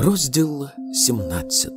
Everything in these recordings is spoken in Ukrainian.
Розділ 17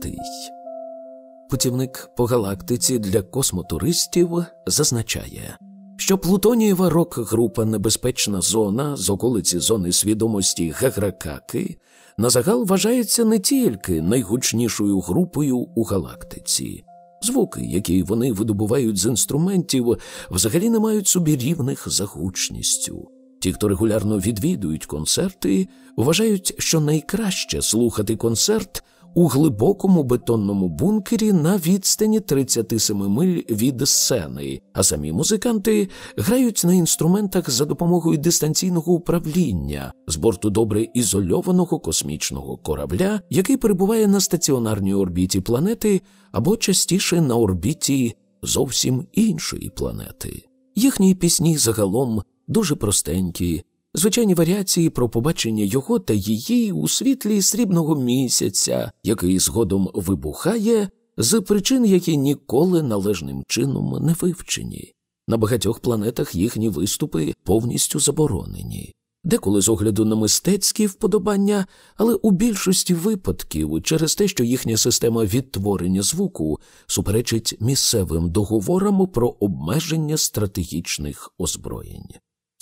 Путівник по галактиці для космотуристів зазначає, що Плутонієва рок-група Небезпечна зона з околиці зони свідомості Гагракаки на загал вважається не тільки найгучнішою групою у галактиці. Звуки, які вони видобувають з інструментів, взагалі не мають собі рівних за гучністю. Ті, хто регулярно відвідують концерти, вважають, що найкраще слухати концерт у глибокому бетонному бункері на відстані 37 миль від сцени, а самі музиканти грають на інструментах за допомогою дистанційного управління з борту добре ізольованого космічного корабля, який перебуває на стаціонарній орбіті планети або частіше на орбіті зовсім іншої планети. Їхні пісні загалом дуже простенькі, звичайні варіації про побачення його та її у світлі срібного місяця, який згодом вибухає, з причин, які ніколи належним чином не вивчені. На багатьох планетах їхні виступи повністю заборонені. Деколи з огляду на мистецькі вподобання, але у більшості випадків через те, що їхня система відтворення звуку суперечить місцевим договорам про обмеження стратегічних озброєнь.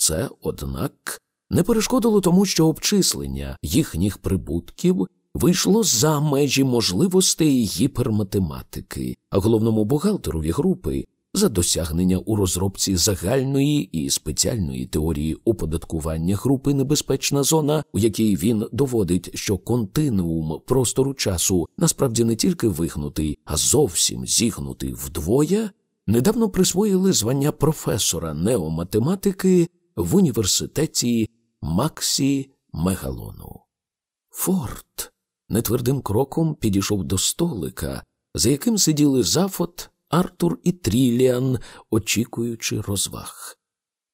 Це, однак, не перешкодило тому, що обчислення їхніх прибутків вийшло за межі можливостей гіперматематики, а головному бухгалтерові групи за досягнення у розробці загальної і спеціальної теорії оподаткування групи небезпечна зона, у якій він доводить, що континуум простору часу насправді не тільки вигнутий, а зовсім зігнутий вдвоє, недавно присвоїли звання професора неоматематики в університеті Максі Мегалону. Форт нетвердим кроком підійшов до столика, за яким сиділи Зафот, Артур і Тріліан, очікуючи розваг.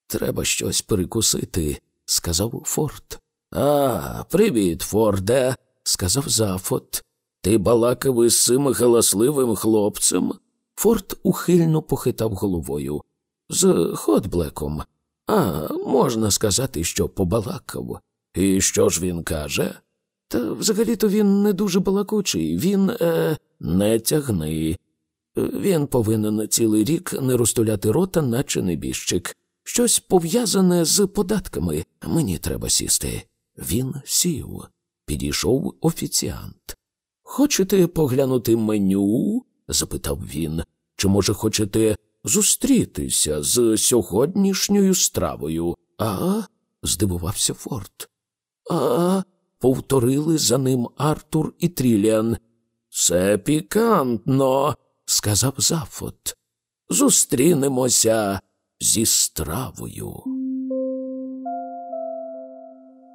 Треба щось перекусити, сказав Форт. А, привіт, Форде, сказав Зафот. Ти балакав із цим галасливим хлопцем? Форт ухильно похитав головою. З Хотблеком. А, можна сказати, що побалакав. І що ж він каже? Та взагалі-то він не дуже балакучий, він е, не тягни. Він повинен цілий рік не розтуляти рота, наче небіжчик. Щось пов'язане з податками. Мені треба сісти. Він сів. Підійшов офіціант. Хочете поглянути меню? запитав він. Чи, може, хочете зустрітися з сьогоднішньою стравою? А? здивувався Форд. А. повторили за ним Артур і Тріліан. Це пікантно, сказав Зафот. Зустрінемося зі стравою.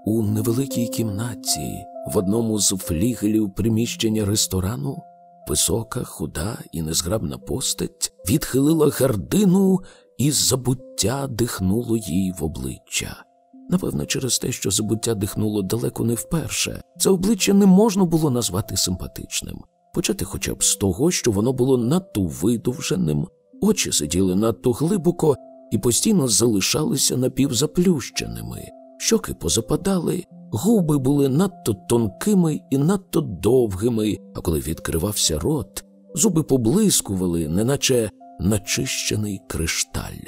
У невеликій кімнаті в одному з флігелів приміщення ресторану висока, худа і незграбна постать відхилила гардину і забуття дихнуло їй в обличчя. Напевно, через те, що забуття дихнуло далеко не вперше, це обличчя не можна було назвати симпатичним, почати хоча б з того, що воно було надто видовженим, очі сиділи надто глибоко і постійно залишалися напівзаплющеними, щоки позападали, губи були надто тонкими і надто довгими, а коли відкривався рот, зуби поблискували, неначе начищений кришталь.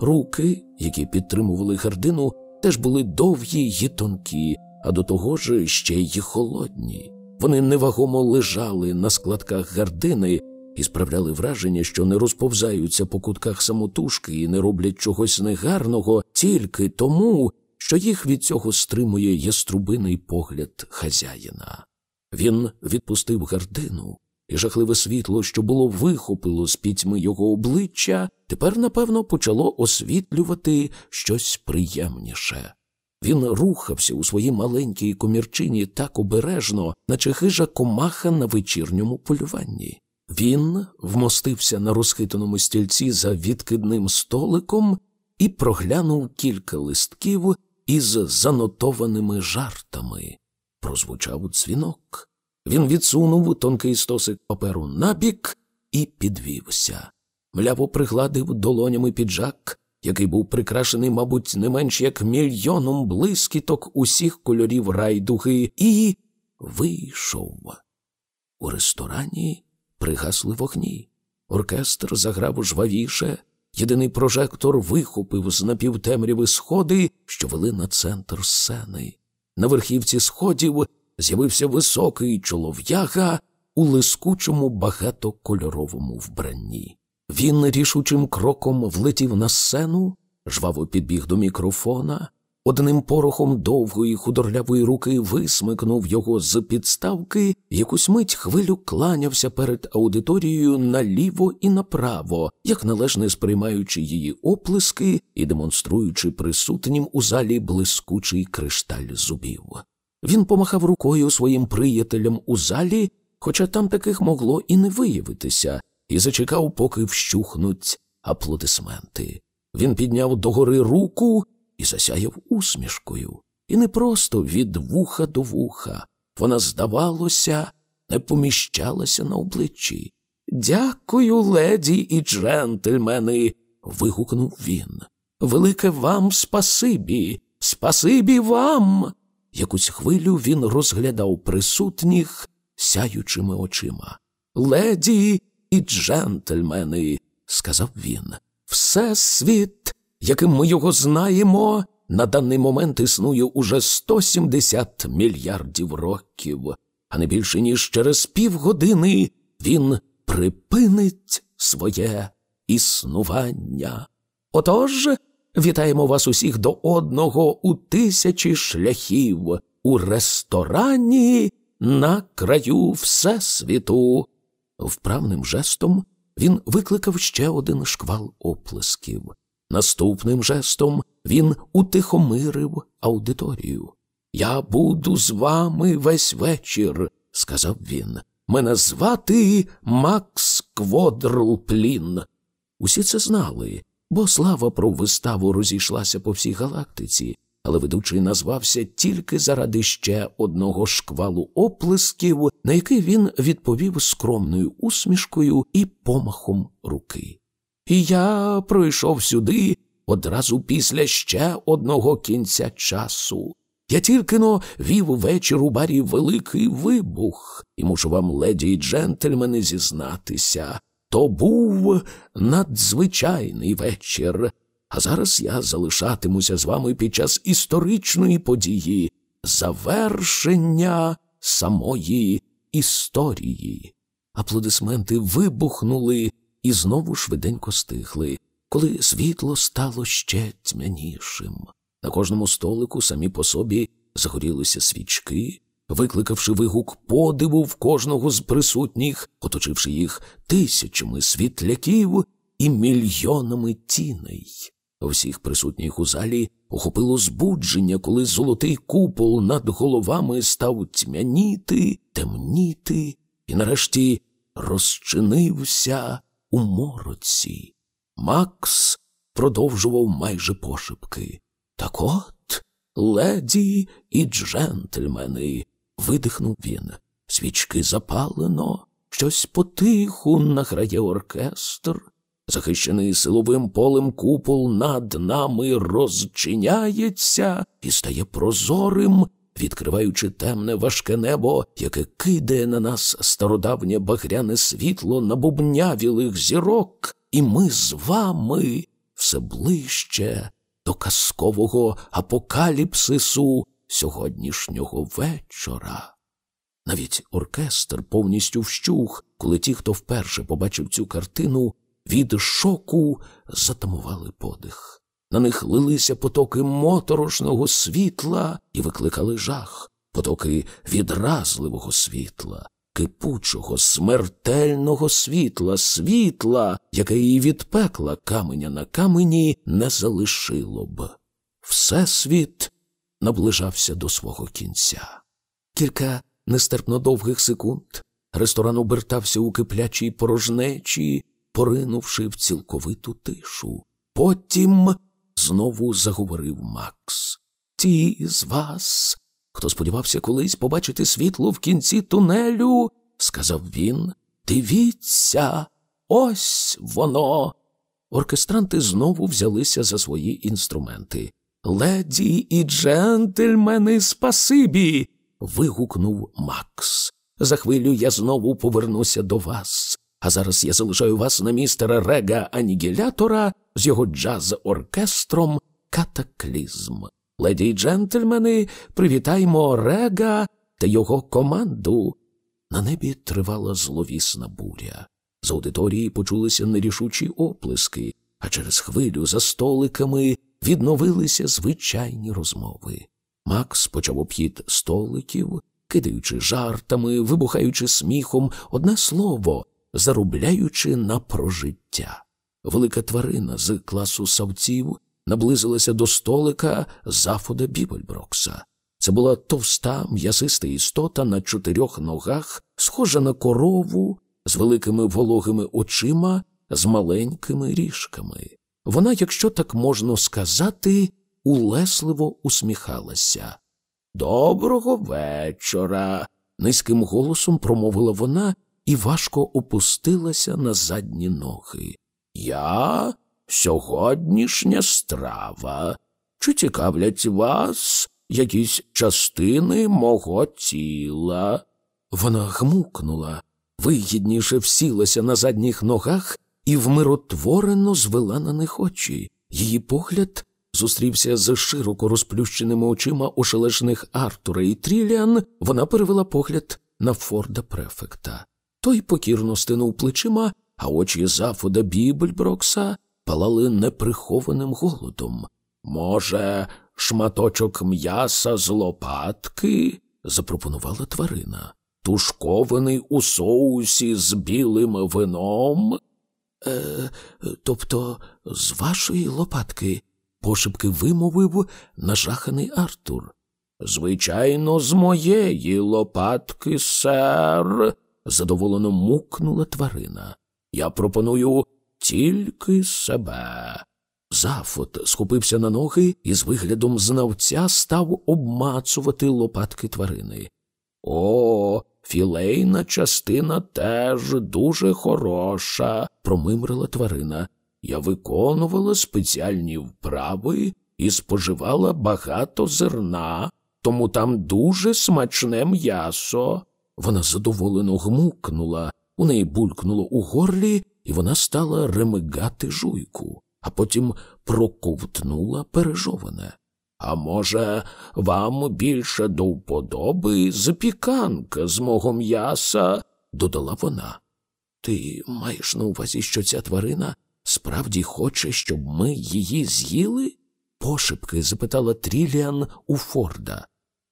Руки, які підтримували гардину, теж були довгі й тонкі, а до того ж ще й холодні. Вони невагомо лежали на складках гардини і справляли враження, що не розповзаються по кутках самотужки і не роблять чогось негарного тільки тому, що їх від цього стримує яструбиний погляд хазяїна. Він відпустив гардину, і жахливе світло, що було вихопило з пітьми його обличчя, тепер, напевно, почало освітлювати щось приємніше. Він рухався у своїй маленькій комірчині так обережно, наче хижа комаха на вечірньому полюванні. Він вмостився на розхитаному стільці за відкидним столиком і проглянув кілька листків із занотованими жартами. Прозвучав дзвінок. Він відсунув тонкий стосик паперу набік і підвівся. Мляво пригладив долонями піджак, який був прикрашений, мабуть, не менш як мільйоном блискіток усіх кольорів райдуги, і вийшов. У ресторані пригасли вогні. Оркестр заграв жвавіше, єдиний прожектор вихопив з напівтемряви сходи, що вели на центр сцени. На верхівці сходів з'явився високий чолов'яга у лискучому багатокольоровому вбранні. Він рішучим кроком влетів на сцену, жваво підбіг до мікрофона, одним порохом довгої худорлявої руки висмикнув його з підставки, якусь мить хвилю кланявся перед аудиторією наліво і направо, як належне сприймаючи її оплески і демонструючи присутнім у залі блискучий кришталь зубів. Він помахав рукою своїм приятелям у залі, хоча там таких могло і не виявитися, і зачекав, поки вщухнуть аплодисменти. Він підняв догори руку і засяяв усмішкою. І не просто від вуха до вуха. Вона, здавалося, не поміщалася на обличчі. Дякую, леді і джентльмени. вигукнув він. Велике вам спасибі, спасибі вам. Якусь хвилю він розглядав присутніх сяючими очима. Леді і джентльмени, сказав він, всесвіт, яким ми його знаємо, на даний момент існує уже 170 мільярдів років, а не більше ніж через півгодини він припинить своє існування. Отож, вітаємо вас усіх до одного у тисячі шляхів у ресторані на краю Всесвіту. Вправним жестом він викликав ще один шквал оплесків. Наступним жестом він утихомирив аудиторію. Я буду з вами весь вечір, сказав він. Мене звати Макс Кводрл Усі це знали, бо слава про виставу розійшлася по всій галактиці, але ведучий назвався тільки заради ще одного шквалу оплесків, на який він відповів скромною усмішкою і помахом руки. І я пройшов сюди одразу після ще одного кінця часу. Я тільки но вів вечір у барі великий вибух, і мушу вам, леді й джентльмени, зізнатися. То був надзвичайний вечір. А зараз я залишатимуся з вами під час історичної події, завершення самої історії. Аплодисменти вибухнули і знову швиденько стихли, коли світло стало ще тьмянішим. На кожному столику самі по собі загорілися свічки, викликавши вигук подиву в кожного з присутніх, оточивши їх тисячами світляків і мільйонами тіней. Всіх присутніх у залі охопило збудження, коли золотий купол над головами став тьмяніти, темніти і нарешті розчинився у мороці. Макс продовжував майже пошепки. Так от, леді і джентльмени, видихнув він. Свічки запалено, щось потиху награє оркестр. Захищений силовим полем купол над нами розчиняється і стає прозорим, відкриваючи темне важке небо, яке кидає на нас стародавнє багряне світло набубнявілих зірок, і ми з вами все ближче до казкового апокаліпсису сьогоднішнього вечора. Навіть оркестр повністю вщух, коли ті, хто вперше побачив цю картину, від шоку затамували подих. На них лилися потоки моторошного світла і викликали жах, потоки відразливого світла, кипучого, смертельного світла, світла, яке її від пекла каменя на камені не залишило б. Всесвіт наближався до свого кінця. Кілька нестерпно довгих секунд ресторан обертався у киплячій порожнечі, поринувши в цілковиту тишу. Потім знову заговорив Макс. Ті з вас, хто сподівався колись побачити світло в кінці тунелю, сказав він, дивіться, ось воно. Оркестранти знову взялися за свої інструменти. Леді і джентльмени, спасибі. вигукнув Макс. За хвилю я знову повернуся до вас. А зараз я залишаю вас на містера Рега Анігілятора з його джаз-оркестром Катаклізм. Леді й джентльмени, привітаймо Рега та його команду. На небі тривала зловісна буря. З аудиторії почулися нерішучі оплески, а через хвилю за столиками відновилися звичайні розмови. Макс почав обхід столиків, кидаючи жартами, вибухаючи сміхом, одне слово, заробляючи на прожиття. Велика тварина з класу савців наблизилася до столика зафода Бібельброкса. Це була товста, м'ясиста істота на чотирьох ногах, схожа на корову, з великими вологими очима, з маленькими ріжками. Вона, якщо так можна сказати, улесливо усміхалася. Доброго вечора. низьким голосом промовила вона і важко опустилася на задні ноги. Я сьогоднішня страва. Чи цікавлять вас якісь частини мого тіла? Вона гмукнула, вигідніше всілася на задніх ногах і вмиротворено звела на них очі. Її погляд зустрівся з широко розплющеними очима ошелешних Артура і Тріліан, вона перевела погляд на Форда префекта. Той покірно стинув плечима, а очі Зафода Бібельброкса палали неприхованим голодом. Може, шматочок м'яса з лопатки? запропонувала тварина. Тушкований у соусі з білим вином? Е, Тобто, з вашої лопатки, пошепки вимовив нажаханий Артур. Звичайно, з моєї лопатки, сер, задоволено мукнула тварина. Я пропоную тільки себе. Зафот схопився на ноги і з виглядом знавця став обмацувати лопатки тварини. О, філейна частина теж дуже хороша, промимрила тварина. Я виконувала спеціальні вправи і споживала багато зерна, тому там дуже смачне м'ясо. Вона задоволено гмукнула, у неї булькнуло у горлі, і вона стала ремигати жуйку, а потім проковтнула пережоване. А може, вам більше до вподоби запіканка з мого м'яса, додала вона. Ти маєш на увазі, що ця тварина справді хоче, щоб ми її з'їли? пошепки запитала Тріліан у Форда.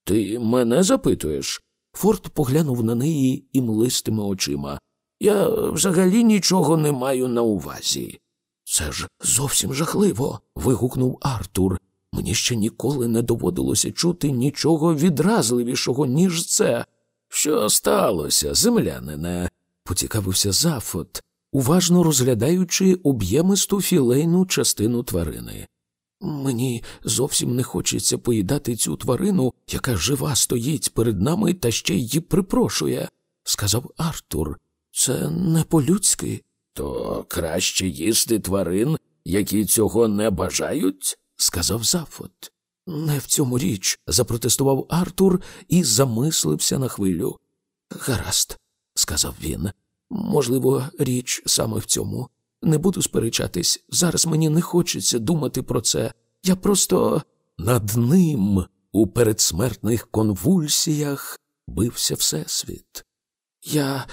Ти мене запитуєш? Форд поглянув на неї і млистими очима. Я взагалі нічого не маю на увазі. Це ж зовсім жахливо. вигукнув Артур. Мені ще ніколи не доводилося чути нічого відразливішого, ніж це. Що сталося, землянине? поцікавився Зафот, уважно розглядаючи об'ємисту філейну частину тварини. Мені зовсім не хочеться поїдати цю тварину, яка жива стоїть перед нами та ще її припрошує, сказав Артур. Це не по-людськи. То краще їсти тварин, які цього не бажають, сказав Зафот. Не в цьому річ, запротестував Артур і замислився на хвилю. Гаразд, сказав він. Можливо, річ саме в цьому. Не буду сперечатись. Зараз мені не хочеться думати про це. Я просто над ним у передсмертних конвульсіях бився Всесвіт. Я,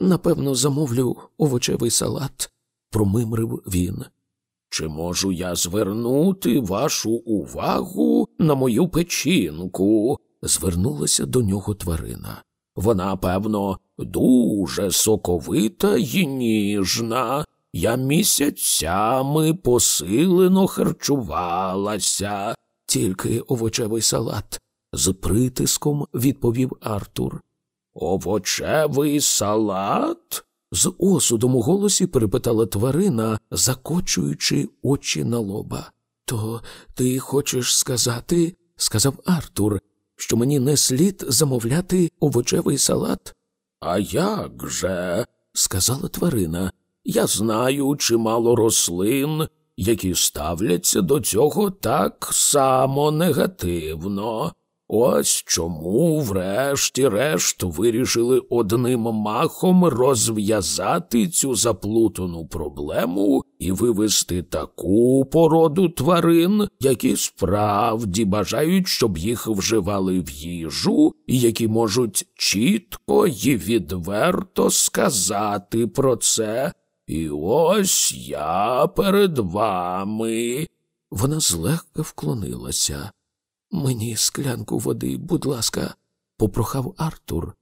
напевно, замовлю овочевий салат, промимрив він. Чи можу я звернути вашу увагу на мою печінку? звернулася до нього тварина. Вона, певно, дуже соковита й ніжна. Я місяцями посилено харчувалася, тільки овочевий салат, з притиском відповів Артур. Овочевий салат? з осудом у голосі перепитала тварина, закочуючи очі на лоба. То ти хочеш сказати, сказав Артур, що мені не слід замовляти овочевий салат? А як же? сказала тварина. Я знаю чимало рослин, які ставляться до цього так само негативно. Ось чому, врешті-решт, вирішили одним махом розв'язати цю заплутану проблему і вивести таку породу тварин, які справді бажають, щоб їх вживали в їжу, і які можуть чітко і відверто сказати про це. І ось я перед вами. Вона злегка вклонилася. Мені склянку води, будь ласка, попрохав Артур.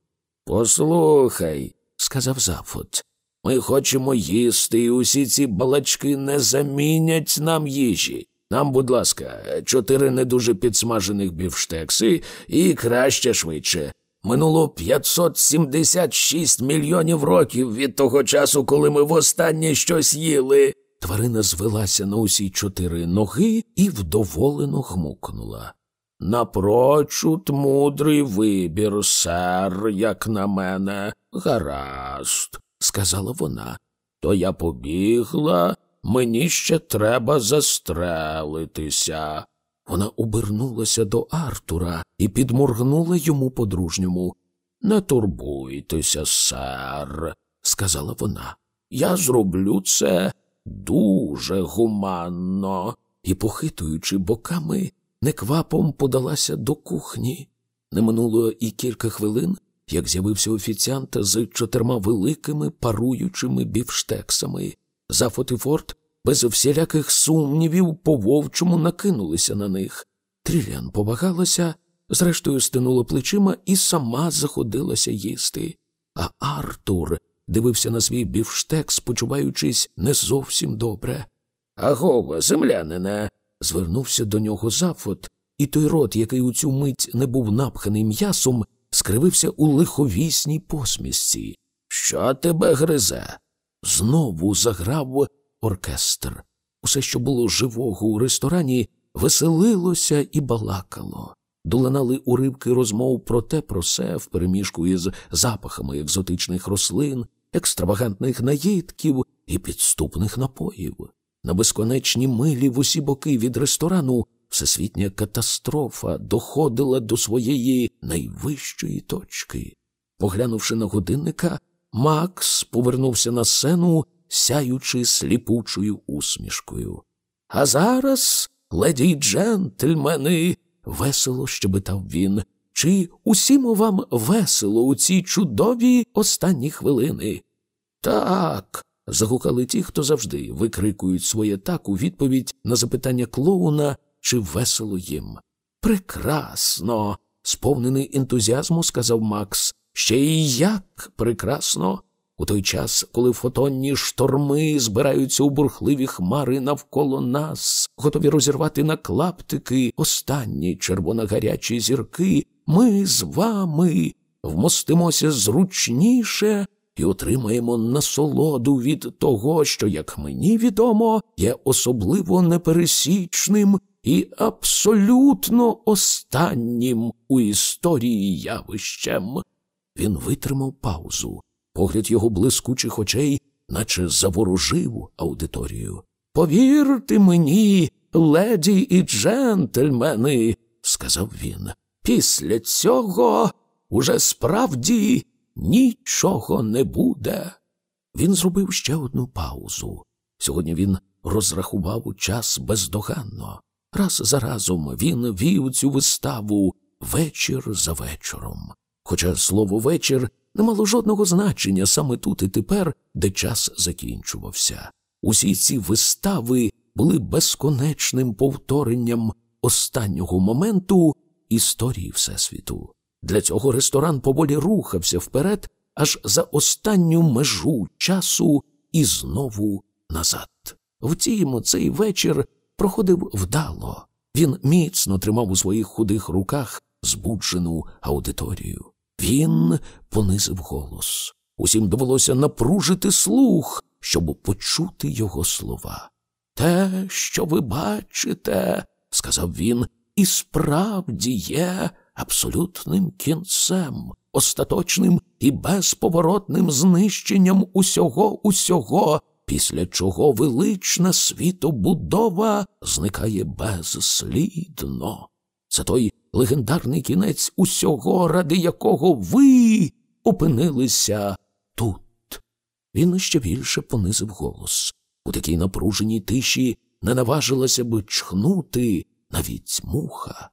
Послухай, сказав Зафот. Ми хочемо їсти, і усі ці балачки не замінять нам їжі. Нам, будь ласка, чотири не дуже підсмажених бівштекси і краще швидше. Минуло 576 мільйонів років від того часу, коли ми востаннє щось їли. Тварина звелася на усі чотири ноги і вдоволено гмукнула. Напрочуд мудрий вибір, сер, як на мене, гаразд, сказала вона. То я побігла, мені ще треба застрелитися. Вона обернулася до Артура і підморгнула йому по-дружньому. Не турбуйтеся, сер, сказала вона. Я зроблю це дуже гуманно. І, похитуючи боками, неквапом подалася до кухні. Не минуло і кілька хвилин, як з'явився офіціант з чотирма великими паруючими бівштексами. Зафот і без всіляких сумнівів по вовчому накинулися на них. Трілян повагалася, зрештою стинула плечима і сама заходилася їсти. А Артур дивився на свій бівштекс, почуваючись не зовсім добре. Агова, землянине, звернувся до нього Зафот, і той рот, який у цю мить не був напханий м'ясом, скривився у лиховісній посмішці. Що тебе гризе? Знову заграв оркестр. Усе, що було живого у ресторані, веселилося і балакало. Долинали уривки розмов про те про се в переміжку із запахами екзотичних рослин, екстравагантних наїдків і підступних напоїв. На безконечні милі в усі боки від ресторану всесвітня катастрофа доходила до своєї найвищої точки. Поглянувши на годинника, Макс повернувся на сцену, сяючи сліпучою усмішкою. А зараз, леді й джентльмени, весело щебетав він. Чи усім вам весело у ці чудові останні хвилини? Так. загукали ті, хто завжди викрикують своє так у відповідь на запитання клоуна, чи весело їм. Прекрасно. сповнений ентузіазму, сказав Макс. Ще й як прекрасно. У той час, коли фотонні шторми збираються у бурхливі хмари навколо нас, готові розірвати на клаптики останні червоногарячі зірки, ми з вами вмостимося зручніше і отримаємо насолоду від того, що, як мені відомо, є особливо непересічним і абсолютно останнім у історії явищем. Він витримав паузу. Погляд його блискучих очей, наче заворожив аудиторію. Повірте мені, леді і джентльмени, сказав він, після цього уже справді нічого не буде. Він зробив ще одну паузу. Сьогодні він розрахував час бездоганно. Раз за разом він вів цю виставу вечір за вечором. Хоча слово вечір не мало жодного значення саме тут і тепер, де час закінчувався. Усі ці вистави були безконечним повторенням останнього моменту історії Всесвіту. Для цього ресторан поволі рухався вперед аж за останню межу часу і знову назад. Втім, цей вечір проходив вдало. Він міцно тримав у своїх худих руках збуджену аудиторію. Він понизив голос. Усім довелося напружити слух, щоб почути його слова. Те, що ви бачите, сказав він, і справді є абсолютним кінцем, остаточним і безповоротним знищенням усього усього, після чого велична світобудова зникає безслідно. Це той легендарний кінець усього, ради якого ви опинилися тут. Він ще більше понизив голос. У такій напруженій тиші не наважилася би чхнути навіть муха.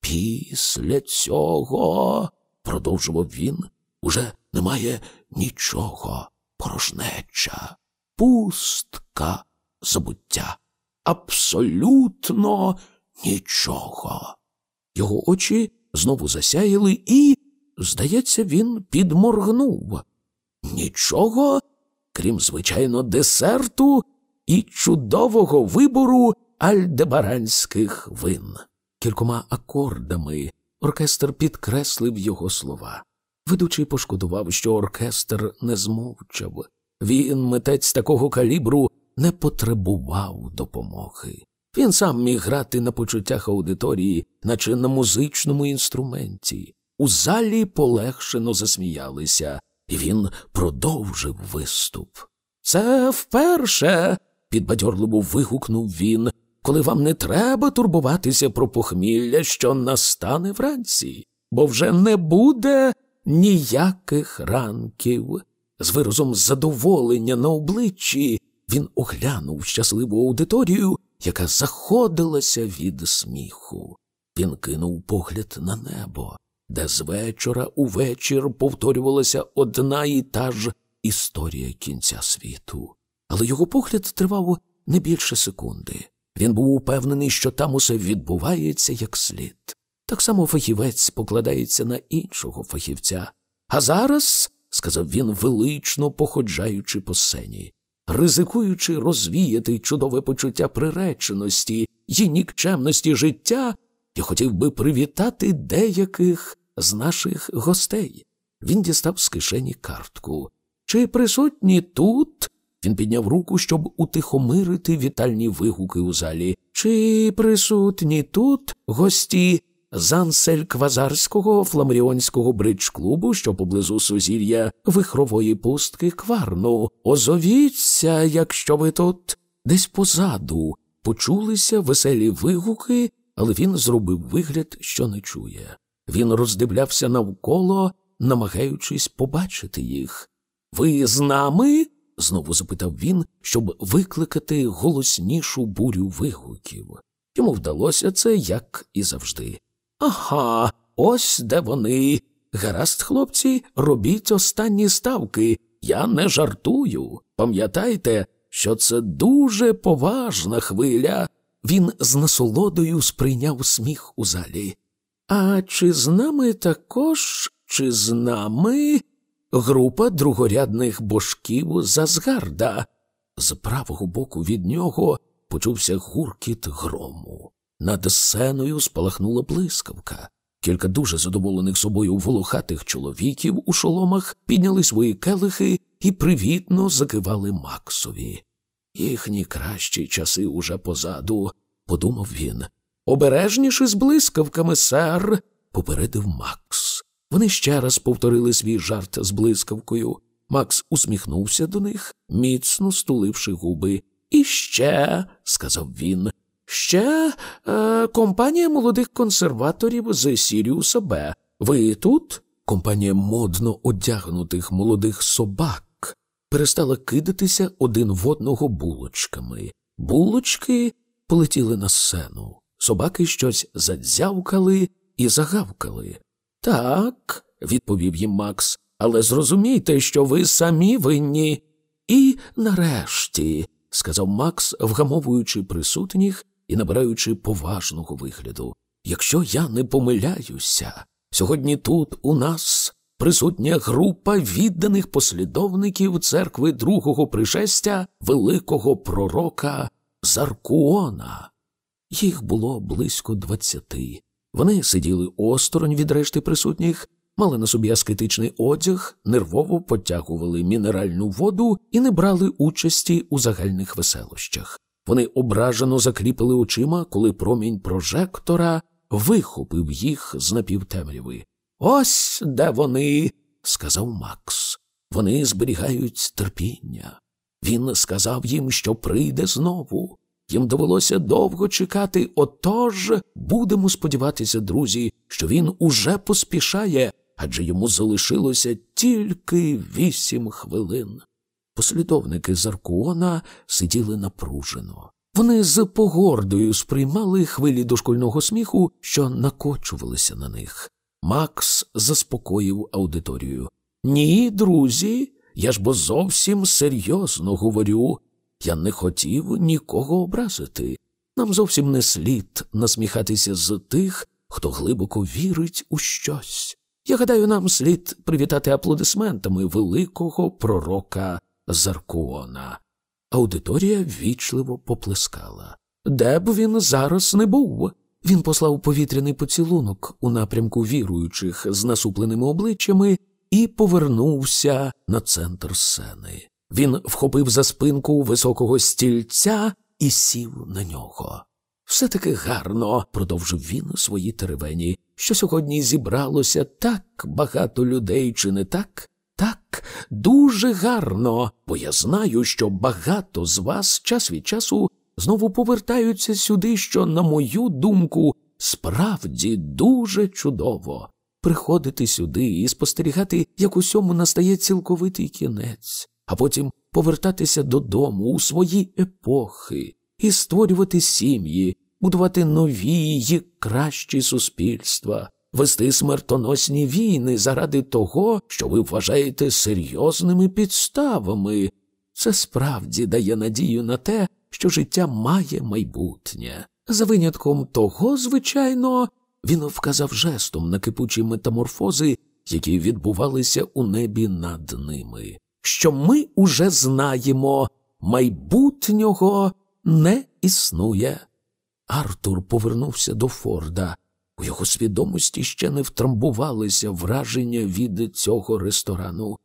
Після цього, продовжував він, уже немає нічого, порожнеча, пустка забуття. Абсолютно нічого. Його очі знову засяяли, і, здається, він підморгнув. Нічого, крім, звичайно, десерту і чудового вибору альдебаранських вин. Кількома акордами оркестр підкреслив його слова. Ведучий пошкодував, що оркестр не змовчав. Він, митець такого калібру, не потребував допомоги. Він сам міг грати на почуттях аудиторії, наче на музичному інструменті. У залі полегшено засміялися, і він продовжив виступ. Це вперше, підбадьорливо вигукнув він, коли вам не треба турбуватися про похмілля, що настане вранці, бо вже не буде ніяких ранків. З виразом задоволення на обличчі він оглянув щасливу аудиторію, яка заходилася від сміху. Він кинув погляд на небо, де з вечора у вечір повторювалася одна і та ж історія кінця світу. Але його погляд тривав не більше секунди. Він був упевнений, що там усе відбувається як слід. Так само фахівець покладається на іншого фахівця. А зараз, сказав він, велично походжаючи по сцені, ризикуючи розвіяти чудове почуття приреченості і нікчемності життя, я хотів би привітати деяких з наших гостей. Він дістав з кишені картку. Чи присутні тут? Він підняв руку, щоб утихомирити вітальні вигуки у залі. Чи присутні тут гості Зансель Квазарського фламріонського бридж-клубу, що поблизу сузір'я вихрової пустки кварну? Озовіться, якщо ви тут десь позаду. Почулися веселі вигуки, але він зробив вигляд, що не чує. Він роздивлявся навколо, намагаючись побачити їх. Ви з нами? знову запитав він, щоб викликати голоснішу бурю вигуків. Йому вдалося це, як і завжди. Ага, ось де вони. Гаразд, хлопці, робіть останні ставки. Я не жартую. Пам'ятайте, що це дуже поважна хвиля. Він з насолодою сприйняв сміх у залі. А чи з нами також, чи з нами група другорядних божків Зазгарда? З правого боку від нього почувся гуркіт грому. Над сценою спалахнула блискавка. Кілька дуже задоволених собою волохатих чоловіків у шоломах підняли свої келихи і привітно закивали Максові. Їхні кращі часи уже позаду, подумав він. Обережніше з блискавками, сер, попередив Макс. Вони ще раз повторили свій жарт з блискавкою. Макс усміхнувся до них, міцно стуливши губи. І ще, сказав він, ще е, компанія молодих консерваторів з Сіріуса Б. Ви тут? Компанія модно одягнутих молодих собак перестала кидатися один в одного булочками. Булочки полетіли на сцену. Собаки щось задзявкали і загавкали. Так, відповів їм Макс, але зрозумійте, що ви самі винні. І нарешті, сказав Макс, вгамовуючи присутніх і набираючи поважного вигляду. Якщо я не помиляюся, сьогодні тут у нас присутня група відданих послідовників церкви другого пришестя великого пророка Заркуона. Їх було близько двадцяти. Вони сиділи осторонь від решти присутніх, мали на собі аскетичний одяг, нервово потягували мінеральну воду і не брали участі у загальних веселощах. Вони ображено закріпили очима, коли промінь прожектора вихопив їх з напівтемряви. Ось де вони, сказав Макс. Вони зберігають терпіння. Він сказав їм, що прийде знову. їм довелося довго чекати, отож будемо сподіватися, друзі, що він уже поспішає, адже йому залишилося тільки вісім хвилин. Послідовники Заркуона сиділи напружено. Вони з погордою сприймали хвилі дошкольного сміху, що накочувалися на них. Макс заспокоїв аудиторію. Ні, друзі, я ж бо зовсім серйозно говорю. Я не хотів нікого образити. Нам зовсім не слід насміхатися з тих, хто глибоко вірить у щось. Я гадаю, нам слід привітати аплодисментами великого пророка Заркуона. Аудиторія ввічливо поплескала. Де б він зараз не був? Він послав повітряний поцілунок у напрямку віруючих з насупленими обличчями і повернувся на центр сцени. Він вхопив за спинку високого стільця і сів на нього. Все таки гарно, продовжив він свої теревені, що сьогодні зібралося так багато людей, чи не так? Так, дуже гарно, бо я знаю, що багато з вас час від часу знову повертаються сюди, що, на мою думку, справді дуже чудово приходити сюди і спостерігати, як усьому настає цілковитий кінець, а потім повертатися додому у свої епохи і створювати сім'ї, будувати нові й кращі суспільства, вести смертоносні війни заради того, що ви вважаєте серйозними підставами. Це справді дає надію на те, що життя має майбутнє. За винятком того, звичайно, він вказав жестом на кипучі метаморфози, які відбувалися у небі над ними, що ми уже знаємо, майбутнього не існує. Артур повернувся до Форда. У його свідомості ще не втрамбувалися враження від цього ресторану.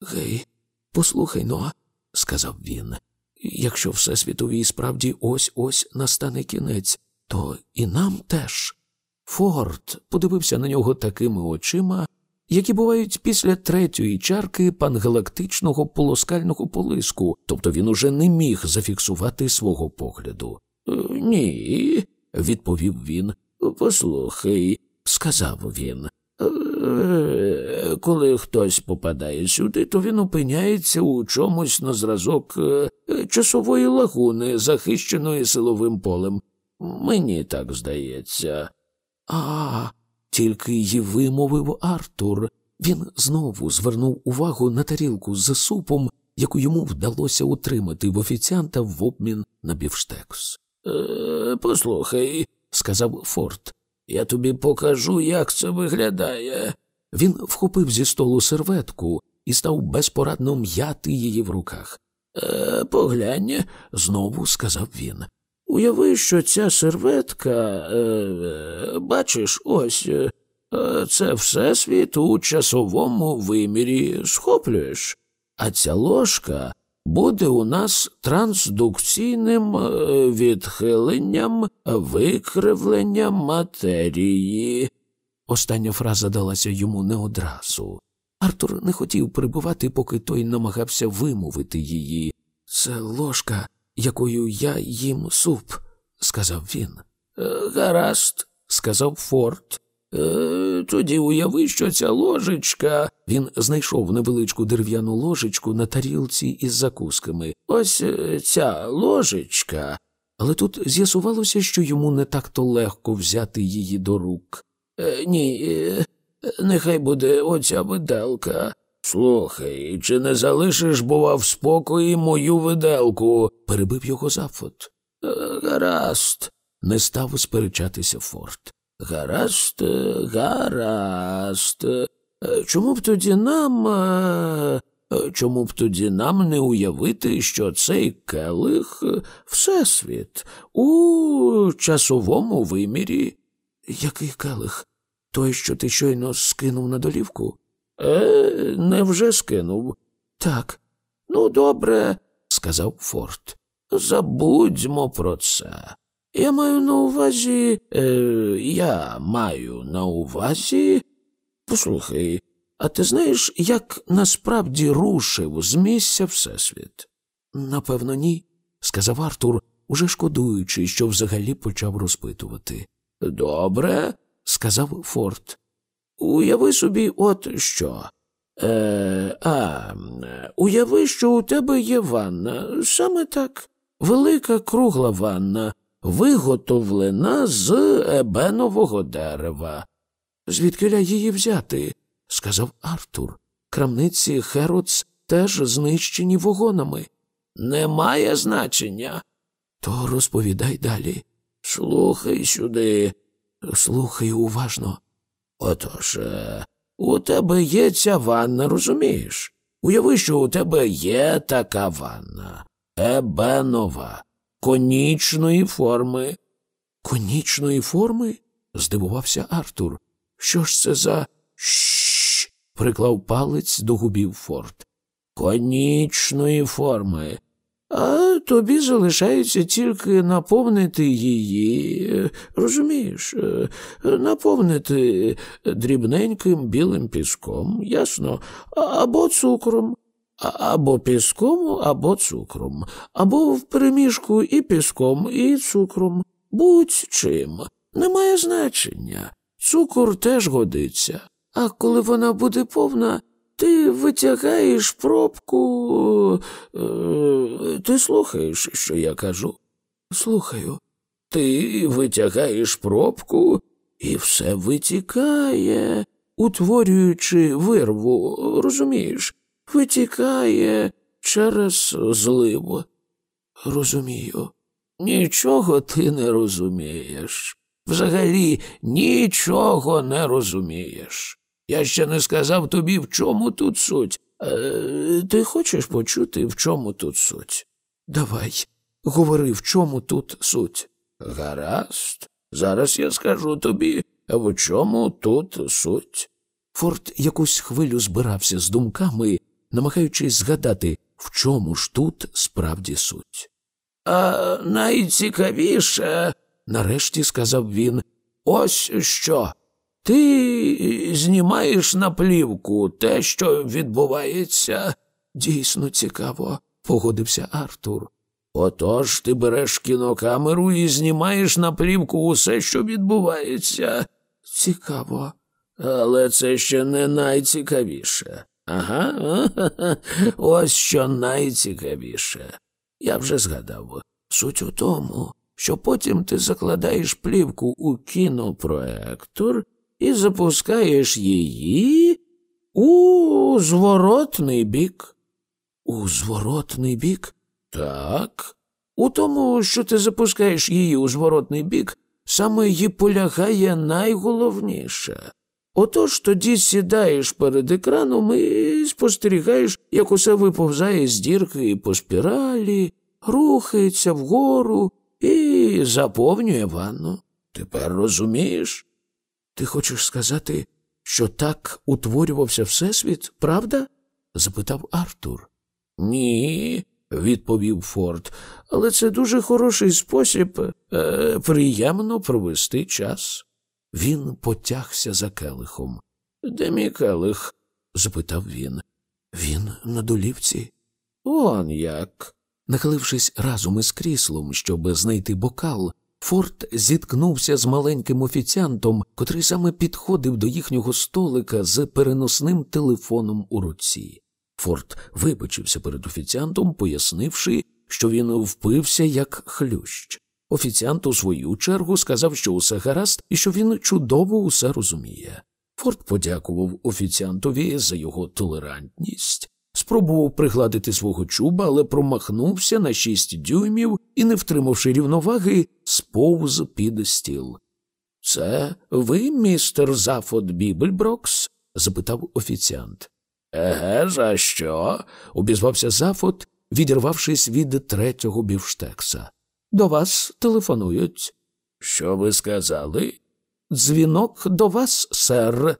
Гей, послухай но, сказав він, якщо Всесвітовій справді ось ось настане кінець, то і нам теж. Форд подивився на нього такими очима, які бувають після третьої чарки пангалактичного полоскального полиску, тобто він уже не міг зафіксувати свого погляду. «Е, ні, відповів він. Послухай, сказав він. «Е, коли хтось попадає сюди, то він опиняється у чомусь на зразок е, часової лагуни, захищеної силовим полем. Мені так здається. А, тільки й вимовив Артур. Він знову звернув увагу на тарілку з супом, яку йому вдалося утримати в офіціанта в обмін на бівштекс. Е, Послухай, сказав Форд, я тобі покажу, як це виглядає. Він вхопив зі столу серветку і став безпорадно м'яти її в руках. Е, Поглянь, знову сказав він. Уяви, що ця серветка, е, бачиш, ось е, це всесвіт у часовому вимірі схоплюєш, а ця ложка буде у нас трансдукційним е, відхиленням викривлення матерії. Остання фраза далася йому не одразу. Артур не хотів прибувати, поки той намагався вимовити її. Це ложка якою я їм суп, сказав він. «Е, гаразд, сказав Форд. «Е, тоді уяви, що ця ложечка. Він знайшов невеличку дерев'яну ложечку на тарілці із закусками. Ось е, ця ложечка. Але тут з'ясувалося, що йому не так то легко взяти її до рук. Ні, нехай буде оця виделка. Слухай, чи не залишиш, бува, в спокої мою виделку? перебив його Зафот. «Е, гаразд, не став сперечатися Форд. Гаразд, гаразд. Чому б тоді нам. Е, чому б тоді нам не уявити, що цей келих всесвіт у часовому вимірі? Який келих? Той, що ти щойно скинув на долівку? Е, невже скинув? Так. Ну, добре, сказав Форд. Забудьмо про це. Я маю на увазі. Е, Я маю на увазі. Послухай, а ти знаєш, як насправді рушив з місця Всесвіт? Напевно, ні, сказав Артур, уже шкодуючи, що взагалі почав розпитувати. Добре, сказав Форд. Уяви собі, от що. Е, А, уяви, що у тебе є ванна. Саме так. Велика кругла ванна, виготовлена з ебенового дерева. Звідкиля її взяти? сказав Артур. Крамниці Херодс теж знищені вогонами. Немає значення. То розповідай далі. Слухай сюди, слухай уважно. Отож, е, у тебе є ця ванна, розумієш? Уяви, що у тебе є така ванна, ебенова, конічної форми. Конічної форми? здивувався Артур. Що ж це за Щ. приклав палець до губів Форд. Конічної форми. А тобі залишається тільки наповнити її, розумієш, наповнити дрібненьким білим піском, ясно, або цукром, або піском, або цукром, або в переміжку і піском, і цукром, будь чим. Немає значення. Цукор теж годиться. А коли вона буде повна, ти витягаєш пробку. Е, ти слухаєш, що я кажу? Слухаю. Ти витягаєш пробку і все витікає, утворюючи вирву, розумієш, витікає через зливу. Розумію. Нічого ти не розумієш. Взагалі нічого не розумієш. Я ще не сказав тобі, в чому тут суть. Е, Ти хочеш почути, в чому тут суть? Давай, говори, в чому тут суть. Гаразд. Зараз я скажу тобі, в чому тут суть. Форт якусь хвилю збирався з думками, намагаючись згадати, в чому ж тут справді суть. А найцікавіше, нарешті сказав він, ось що. Ти знімаєш на плівку те, що відбувається. Дійсно цікаво, погодився Артур. Отож ти береш кінокамеру і знімаєш на плівку усе, що відбувається. Цікаво. Але це ще не найцікавіше. Ага, ось що найцікавіше. Я вже згадав. Суть у тому, що потім ти закладаєш плівку у кінопроектор і запускаєш її у зворотний бік. У зворотний бік? Так. У тому, що ти запускаєш її у зворотний бік, саме її полягає найголовніше. Отож тоді сідаєш перед екраном і спостерігаєш, як усе виповзає з дірки по спіралі, рухається вгору і заповнює ванну. Тепер розумієш? Ти хочеш сказати, що так утворювався Всесвіт, правда? запитав Артур. Ні, відповів Форд, але це дуже хороший спосіб е, приємно провести час. Він потягся за келихом. Де мій келих? запитав він. Він на долівці. Он як. Нахилившись разом із кріслом, щоб знайти бокал, Форд зіткнувся з маленьким офіціантом, котрий саме підходив до їхнього столика з переносним телефоном у руці. Форд вибачився перед офіціантом, пояснивши, що він впився як хлющ. Офіціант, у свою чергу, сказав, що усе гаразд і що він чудово усе розуміє. Форд подякував офіціантові за його толерантність, спробував пригладити свого чуба, але промахнувся на шість дюймів і, не втримавши рівноваги, сповз під стіл. Це ви, містер Зафот Бібельброкс? запитав офіціант. Еге, за що? обізвався Зафот, відірвавшись від третього бівштекса. До вас телефонують. Що ви сказали? Дзвінок до вас, сер.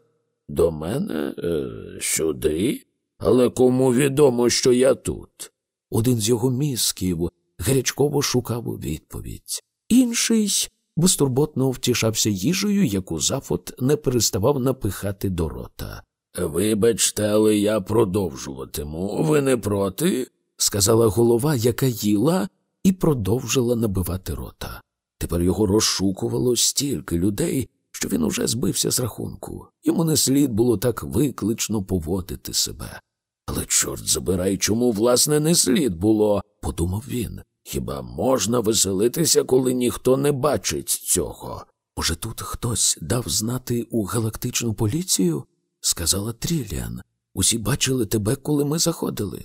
До мене е, сюди? Але кому відомо, що я тут? Один з його мізків гарячково шукав відповідь. Інший безтурботно втішався їжею, яку Зафот не переставав напихати до рота. Вибачте, але я продовжуватиму. Ви не проти? сказала голова, яка їла, і продовжила набивати рота. Тепер його розшукувало стільки людей, що він уже збився з рахунку. Йому не слід було так виклично поводити себе. Але, чорт забирай, чому, власне, не слід було, подумав він. Хіба можна веселитися, коли ніхто не бачить цього? Може, тут хтось дав знати у галактичну поліцію? сказала Тріліан. Усі бачили тебе, коли ми заходили.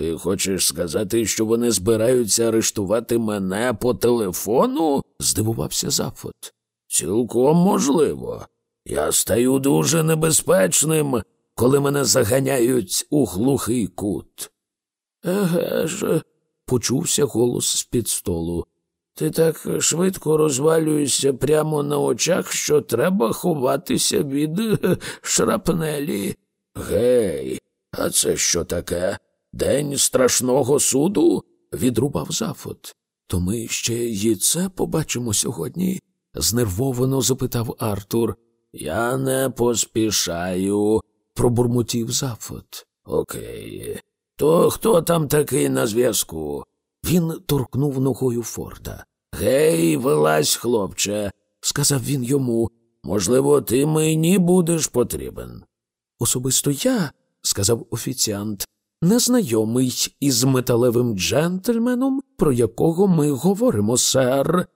Ти хочеш сказати, що вони збираються арештувати мене по телефону? здивувався Зафот. Цілком можливо. Я стаю дуже небезпечним, коли мене заганяють у глухий кут. Еге ж, почувся голос з під столу. Ти так швидко розвалюєшся прямо на очах, що треба ховатися від шрапнелі. Гей, а це що таке? День страшного суду? відрубав Зафот. То ми ще й це побачимо сьогодні? знервовано запитав Артур. Я не поспішаю, пробурмотів Зафот. Окей. То хто там такий на зв'язку? Він торкнув ногою Форда. Гей, вилазь, хлопче, сказав він йому. Можливо, ти мені будеш потрібен. Особисто я, сказав офіціант, незнайомий із металевим джентльменом, про якого ми говоримо, сер.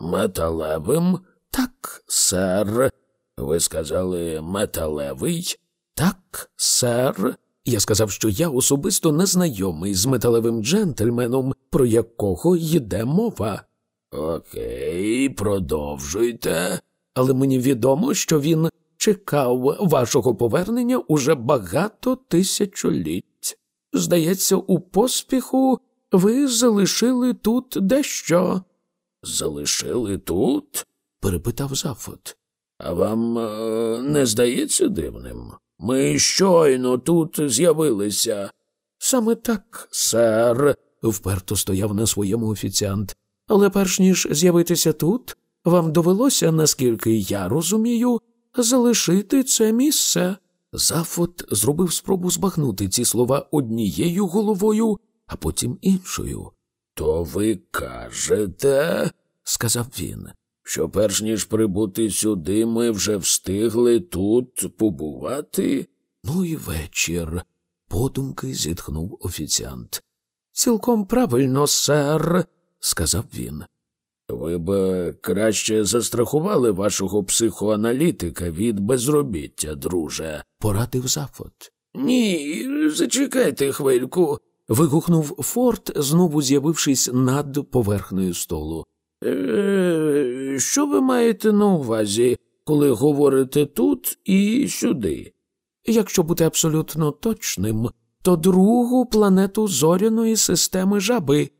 Металевим? Так, сер. Ви сказали металевий? Так, сер. Я сказав, що я особисто незнайомий з металевим джентльменом, про якого йде мова. Окей, продовжуйте. Але мені відомо, що він чекав вашого повернення уже багато тисячоліть. Здається, у поспіху ви залишили тут дещо. Залишили тут? перепитав Зафот. А вам е не здається дивним? Ми щойно тут з'явилися. Саме так, сер, вперто стояв на своєму офіціант. Але перш ніж з'явитися тут, вам довелося, наскільки я розумію, залишити це місце. Зафот зробив спробу збагнути ці слова однією головою, а потім іншою. То ви кажете, сказав він, що перш ніж прибути сюди, ми вже встигли тут побувати? Ну і вечір, подумки зітхнув офіціант. Цілком правильно, сер, сказав він. Ви б краще застрахували вашого психоаналітика від безробіття, друже, порадив Зафот. Ні, зачекайте хвильку. вигукнув Форд, знову з'явившись над поверхнею столу. Е, Що ви маєте на увазі, коли говорите тут і сюди? Якщо бути абсолютно точним, то другу планету зоряної системи жаби.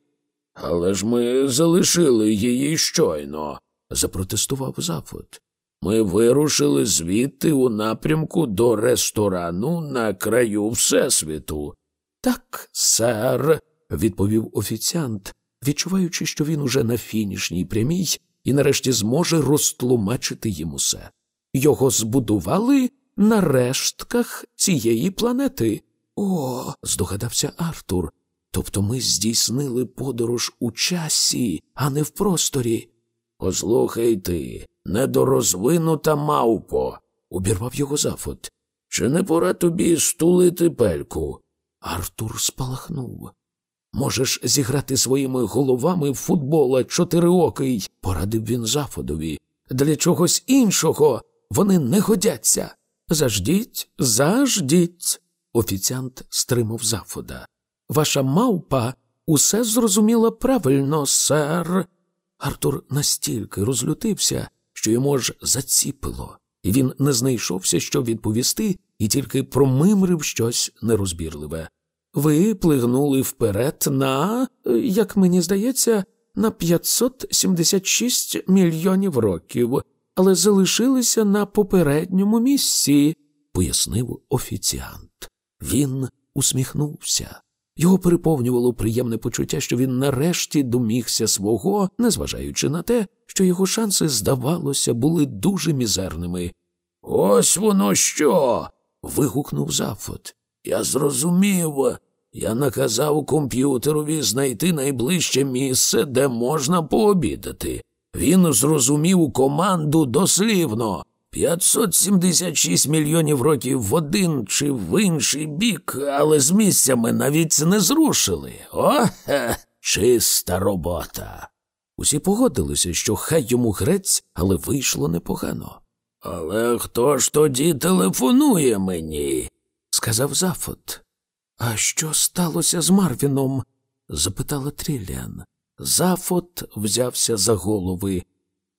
Але ж ми залишили її щойно, запротестував Зафот. Ми вирушили звідти у напрямку до ресторану на краю Всесвіту. Так, сер, відповів офіціант, відчуваючи, що він уже на фінішній прямій і нарешті зможе розтлумачити їм усе. Його збудували на рештках цієї планети. О, здогадався Артур. Тобто ми здійснили подорож у часі, а не в просторі. Послухай ти, недорозвинута мавпо, обірвав його зафот. Чи не пора тобі стулити пельку? Артур спалахнув. Можеш зіграти своїми головами в футбола чотириокий, порадив він Зафодові. Для чогось іншого вони не годяться. Заждіть, заждіть. Офіціант стримав Зафода. Ваша мавпа усе зрозуміла правильно, сер. Артур настільки розлютився, що йому аж заціпило, і він не знайшовся, що відповісти, і тільки промимрив щось нерозбірливе. Ви плигнули вперед на, як мені здається, на 576 мільйонів років, але залишилися на попередньому місці, пояснив офіціант. Він усміхнувся. Його переповнювало приємне почуття, що він нарешті домігся свого, незважаючи на те, що його шанси, здавалося, були дуже мізерними. Ось воно що. вигукнув Зафот. Я зрозумів. Я наказав комп'ютерові знайти найближче місце, де можна пообідати. Він зрозумів команду дослівно 576 мільйонів років в один чи в інший бік, але з місцями навіть не зрушили. Охе, чиста робота. Усі погодилися, що хай йому грець, але вийшло непогано. Але хто ж тоді телефонує мені? сказав Зафот. А що сталося з Марвіном? запитала Тріліан. Зафот взявся за голови.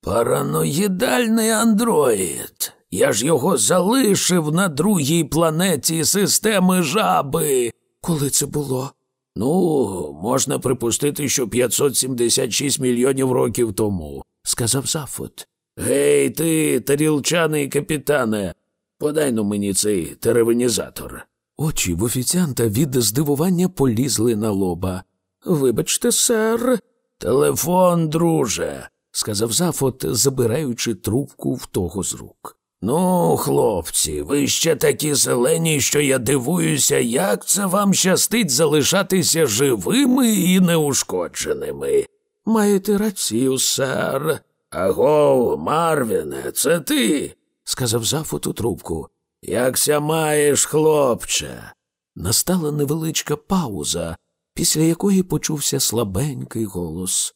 Параноїдальний андроїд. Я ж його залишив на другій планеті системи жаби. Коли це було? Ну, можна припустити, що 576 мільйонів років тому, сказав Зафот. Гей, ти, тарілчаний капітане, подай ну мені цей теревенізатор. Очі в офіціанта від здивування полізли на лоба. Вибачте, сер. Телефон, друже, сказав Зафот, забираючи трубку в того з рук. Ну, хлопці, ви ще такі зелені, що я дивуюся, як це вам щастить залишатися живими і неушкодженими. Маєте рацію, сер. Агов, Марвіне, це ти, сказав Зафот у трубку. Якся маєш, хлопче. Настала невеличка пауза, після якої почувся слабенький голос.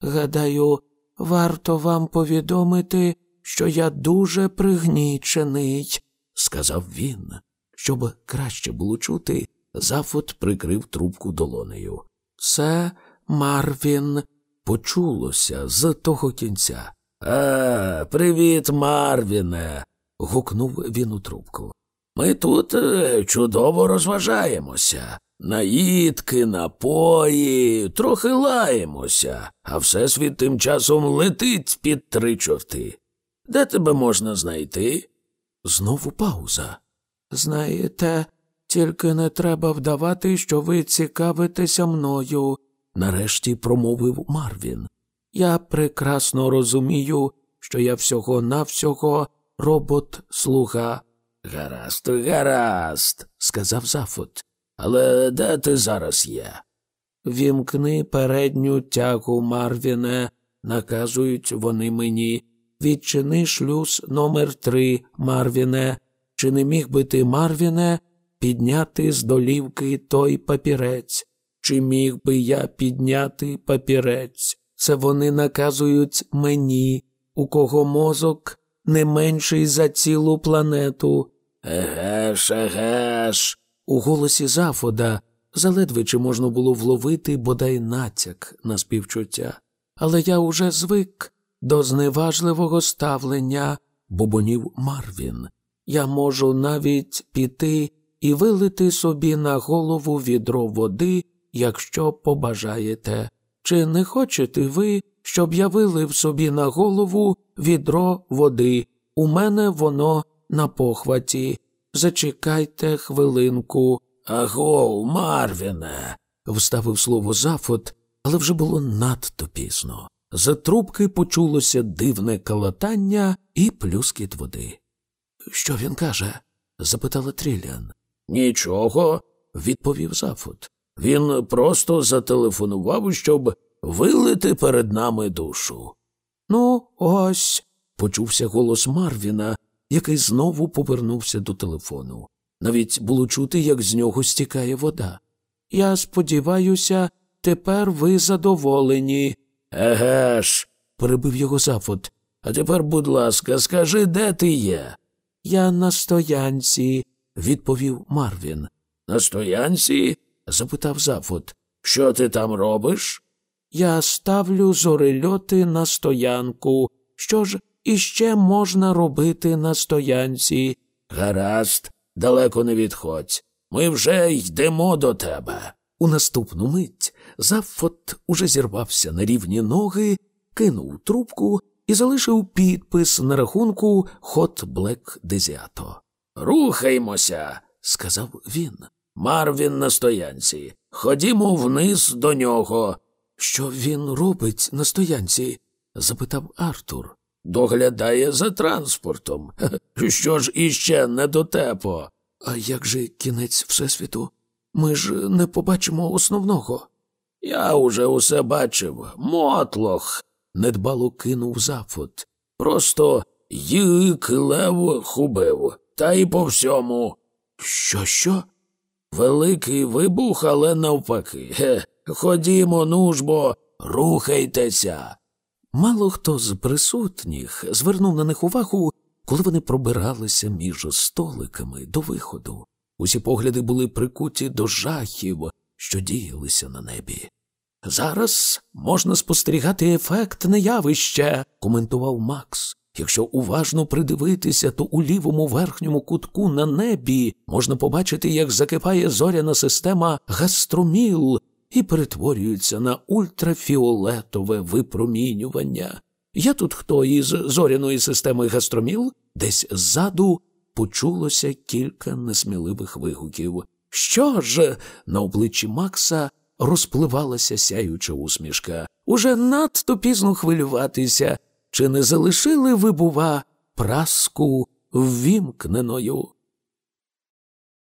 Гадаю, варто вам повідомити, що я дуже пригнічений, сказав він. Щоб краще було чути, Зафот прикрив трубку долонею. Це Марвін почулося з того кінця. А, привіт, Марвіне. гукнув він у трубку. Ми тут е, чудово розважаємося. Наїдки, напої, трохи лаємося, а всесвіт тим часом летить під три чорти. Де тебе можна знайти? Знову пауза. Знаєте, тільки не треба вдавати, що ви цікавитеся мною, нарешті промовив Марвін. Я прекрасно розумію, що я всього навсього робот слуга. Гаразд, гаразд, сказав Зафот. Але де ти зараз є? Вімкни передню тягу, Марвіне, наказують вони мені. Відчини шлюз номер три, Марвіне. Чи не міг би ти, Марвіне, підняти з долівки той папірець? Чи міг би я підняти папірець? Це вони наказують мені, у кого мозок не менший за цілу планету. Егеш, егеш. У голосі Зафода заледве чи можна було вловити бодай натяк на співчуття. Але я уже звик до зневажливого ставлення, бубонів Марвін. Я можу навіть піти і вилити собі на голову відро води, якщо побажаєте. Чи не хочете ви, щоб я вилив собі на голову відро води? У мене воно на похваті. Зачекайте хвилинку. Аго, Марвіне, вставив слово Зафот, але вже було надто пізно. За трубки почулося дивне калатання і плюскіт води. Що він каже? запитала Трілян. Нічого, відповів Зафот. Він просто зателефонував, щоб вилити перед нами душу. Ну, ось, почувся голос Марвіна, який знову повернувся до телефону. Навіть було чути, як з нього стікає вода. Я сподіваюся, тепер ви задоволені. Еге ж, перебив його Зафот. А тепер, будь ласка, скажи, де ти є? Я на стоянці, відповів Марвін. На стоянці? запитав Зафот. Що ти там робиш? Я ставлю зорельоти на стоянку. Що ж іще можна робити на стоянці? Гаразд, далеко не відходь. Ми вже йдемо до тебе. У наступну мить Зафот уже зірвався на рівні ноги, кинув трубку і залишив підпис на рахунку Хот Блек Дезіато. Рухаймося, сказав він. Марвін на стоянці. Ходімо вниз до нього. Що він робить на стоянці? запитав Артур. Доглядає за транспортом. Що ж іще не дотепо? А як же кінець Всесвіту? Ми ж не побачимо основного. Я уже усе бачив. Мотлох. недбало кинув Зафот. Просто їк лев хубив, та й по всьому. Що, що? Великий вибух, але навпаки. Хе, ходімо, нужбо, рухайтеся. Мало хто з присутніх звернув на них увагу, коли вони пробиралися між столиками до виходу. Усі погляди були прикуті до жахів, що діялися на небі. Зараз можна спостерігати ефектне явище, коментував Макс. Якщо уважно придивитися, то у лівому верхньому кутку на небі можна побачити, як закипає зоряна система гастроміл і перетворюється на ультрафіолетове випромінювання. Я тут хто із зоряної системи гастроміл, десь ззаду почулося кілька несміливих вигуків. Що ж? На обличчі Макса розпливалася сяюча усмішка. Уже надто пізно хвилюватися. Чи не залишили ви, бува, праску ввімкненою?